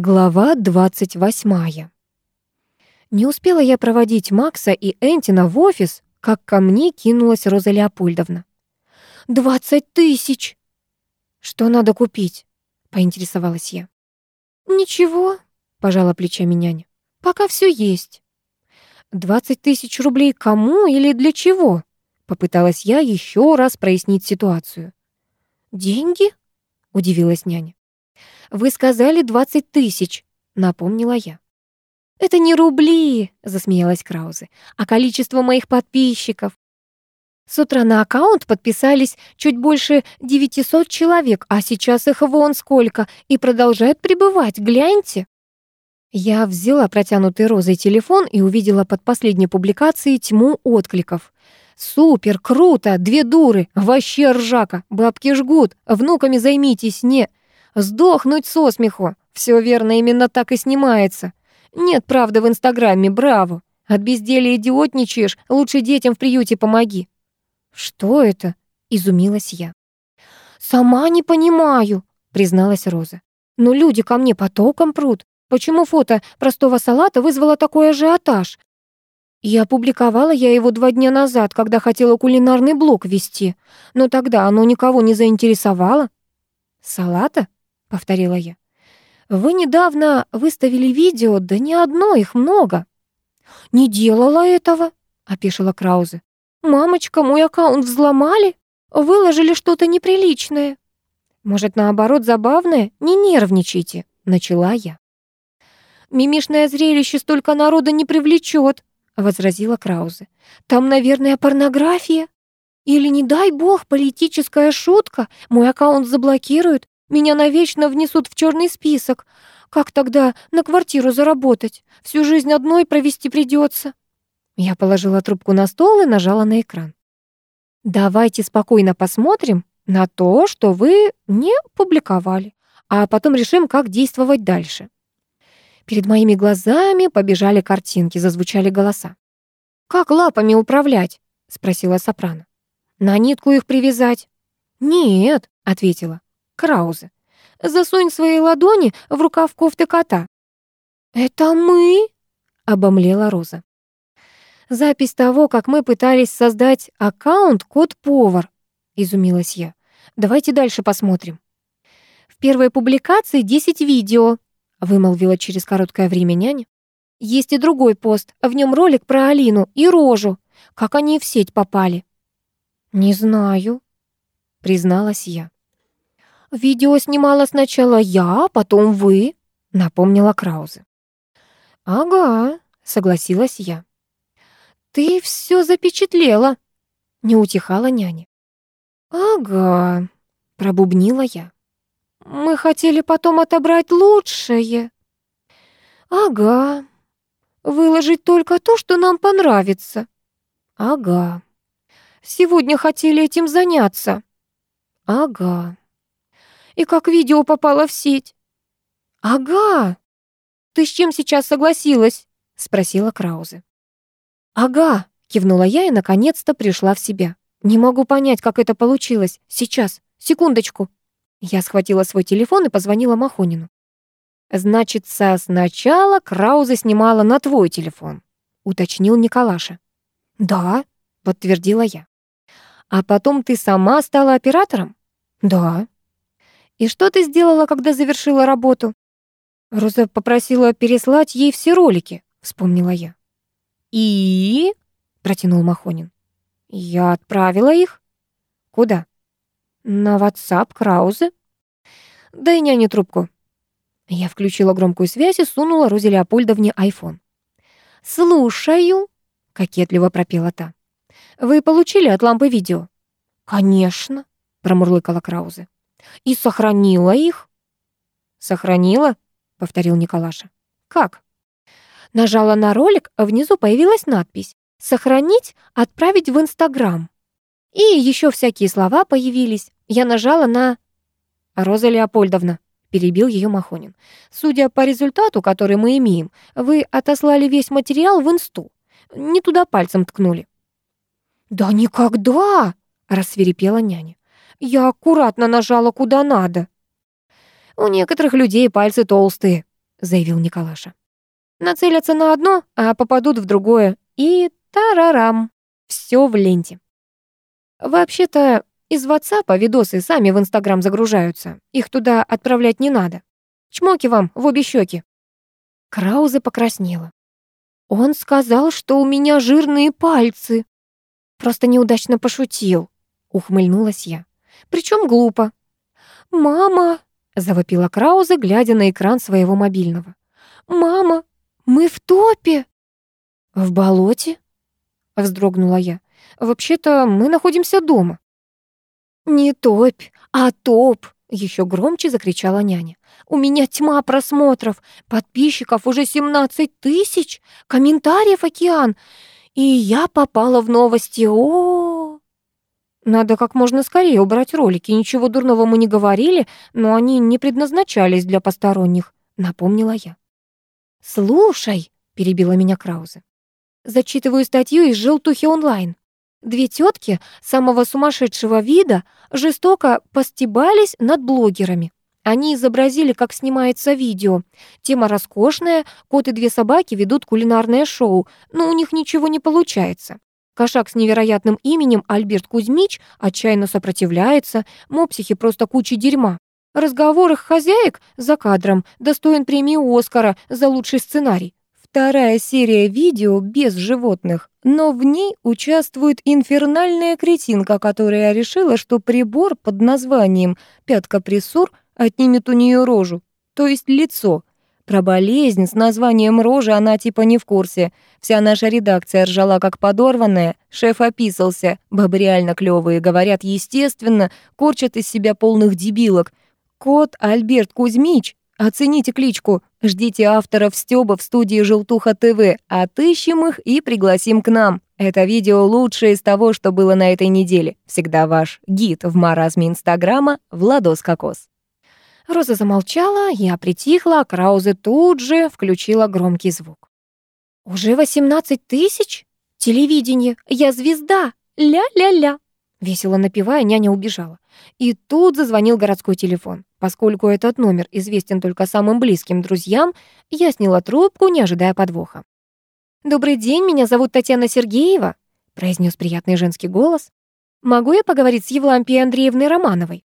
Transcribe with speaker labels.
Speaker 1: Глава 28. Не успела я проводить Макса и Энтина в офис, как ко мне кинулась Роза Леопольдовна. «Двадцать тысяч!» «Что надо купить?» — поинтересовалась я. «Ничего», — пожала плечами няня. «Пока все есть». «Двадцать тысяч рублей кому или для чего?» Попыталась я еще раз прояснить ситуацию. «Деньги?» — удивилась няня. «Вы сказали двадцать тысяч», — напомнила я. «Это не рубли», — засмеялась Краузе, «а количество моих подписчиков. С утра на аккаунт подписались чуть больше 900 человек, а сейчас их вон сколько, и продолжают пребывать, гляньте». Я взяла протянутый розой телефон и увидела под последней публикацией тьму откликов. «Супер, круто, две дуры, вообще ржака, бабки жгут, внуками займитесь, не...» Сдохнуть со смеху. Все верно, именно так и снимается. Нет правды в Инстаграме, браво. От безделия идиотничаешь, лучше детям в приюте помоги. Что это? Изумилась я. Сама не понимаю, призналась Роза. Но люди ко мне потоком прут. Почему фото простого салата вызвало такой ажиотаж? И опубликовала я его два дня назад, когда хотела кулинарный блог вести. Но тогда оно никого не заинтересовало. Салата? — повторила я. «Вы недавно выставили видео, да не одно, их много». «Не делала этого», — опешила Краузе. «Мамочка, мой аккаунт взломали, выложили что-то неприличное». «Может, наоборот, забавное? Не нервничайте», — начала я. «Мимишное зрелище столько народа не привлечет», — возразила Краузе. «Там, наверное, порнография. Или, не дай бог, политическая шутка. Мой аккаунт заблокируют. Меня навечно внесут в черный список. Как тогда на квартиру заработать? Всю жизнь одной провести придется. Я положила трубку на стол и нажала на экран. Давайте спокойно посмотрим на то, что вы не публиковали, а потом решим, как действовать дальше. Перед моими глазами побежали картинки, зазвучали голоса. «Как лапами управлять?» — спросила Сопрано. «На нитку их привязать?» «Нет», — ответила. Краузе. «Засунь свои ладони в рукав кофты кота». «Это мы?» — обомлела Роза. «Запись того, как мы пытались создать аккаунт «Кот-повар», — изумилась я. «Давайте дальше посмотрим». «В первой публикации 10 видео», — вымолвила через короткое время няня. «Есть и другой пост, в нем ролик про Алину и Рожу. Как они в сеть попали?» «Не знаю», — призналась я. «Видео снимала сначала я, потом вы», — напомнила Краузе. «Ага», — согласилась я. «Ты все запечатлела», — не утихала няня. «Ага», — пробубнила я. «Мы хотели потом отобрать лучшее». «Ага. Выложить только то, что нам понравится». «Ага. Сегодня хотели этим заняться». «Ага. И как видео попало в сеть?» «Ага!» «Ты с чем сейчас согласилась?» — спросила Краузе. «Ага!» — кивнула я и, наконец-то, пришла в себя. «Не могу понять, как это получилось. Сейчас. Секундочку». Я схватила свой телефон и позвонила Махонину. «Значится, сначала Краузе снимала на твой телефон», — уточнил Николаша. «Да», — подтвердила я. «А потом ты сама стала оператором?» «Да». «И что ты сделала, когда завершила работу?» Роза попросила переслать ей все ролики, вспомнила я. «И?» — протянул Махонин. «Я отправила их». «Куда?» «На WhatsApp Краузе». «Дай няне трубку». Я включила громкую связь и сунула Розе Леопольдовне айфон. «Слушаю», — кокетливо пропела та. «Вы получили от лампы видео?» «Конечно», — промурлыкала Краузе. И сохранила их. Сохранила? повторил Николаша. Как? Нажала на ролик, а внизу появилась надпись «Сохранить, отправить в Инстаграм». И еще всякие слова появились. Я нажала на... Роза Леопольдовна, перебил ее Махонин. Судя по результату, который мы имеем, вы отослали весь материал в инсту. Не туда пальцем ткнули. Да никогда! рассверепела няня. Я аккуратно нажала куда надо. У некоторых людей пальцы толстые, заявил Николаша. «Нацелятся на одно, а попадут в другое. И тарарам. Все в ленте. Вообще-то из WhatsApp видосы сами в Инстаграм загружаются. Их туда отправлять не надо. Чмоки вам в обе щеки. Краузе покраснела. Он сказал, что у меня жирные пальцы. Просто неудачно пошутил, ухмыльнулась я. Причем глупо. Мама, завопила Краузе, глядя на экран своего мобильного. Мама, мы в топе. В болоте? вздрогнула я. Вообще-то мы находимся дома. Не топь, а топ, еще громче закричала няня. «У меня тьма просмотров, подписчиков уже 17 тысяч, комментариев океан, и я попала в новости. О, -о, -о Надо как можно скорее убрать ролики. Ничего дурного мы не говорили, но они не предназначались для посторонних», — напомнила я. «Слушай», — перебила меня Краузе, — «зачитываю статью из «Желтухи онлайн». Две тетки самого сумасшедшего вида жестоко постебались над блогерами. Они изобразили, как снимается видео. Тема роскошная, кот и две собаки ведут кулинарное шоу, но у них ничего не получается. Кошак с невероятным именем Альберт Кузьмич отчаянно сопротивляется, мопсихи просто куча дерьма. Разговор их хозяек за кадром достоин премии Оскара за лучший сценарий. Вторая серия видео без животных, но в ней участвует инфернальная кретинка, которая решила, что прибор под названием «пятка-прессур» отнимет у нее рожу, то есть лицо. Про болезнь с названием рожи она типа не в курсе. Вся наша редакция ржала как подорванная, шеф описался. Бабы реально клёвые, говорят естественно, корчат из себя полных дебилок. Кот Альберт Кузьмич Оцените кличку. Ждите авторов Стёба в студии Желтуха ТВ. Отыщем их и пригласим к нам. Это видео лучшее из того, что было на этой неделе. Всегда ваш гид в маразме Инстаграма Владос Кокос. Роза замолчала, я притихла, а Краузе тут же включила громкий звук. «Уже 18 тысяч? Телевидение, я звезда! Ля-ля-ля!» Весело напевая, няня убежала. И тут зазвонил городской телефон. Поскольку этот номер известен только самым близким друзьям, я сняла трубку, не ожидая подвоха. «Добрый день, меня зовут Татьяна Сергеева», произнес приятный женский голос. «Могу я поговорить с Евлампией Андреевной Романовой?»